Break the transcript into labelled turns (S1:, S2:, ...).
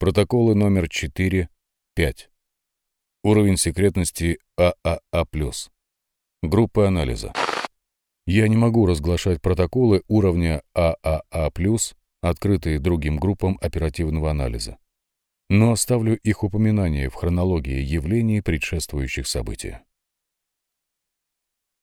S1: Протоколы номер 4, 5. Уровень секретности ААА+. Группа анализа. Я не могу разглашать протоколы уровня ААА+, открытые другим группам оперативного анализа, но оставлю их упоминание в хронологии явлений, предшествующих событий.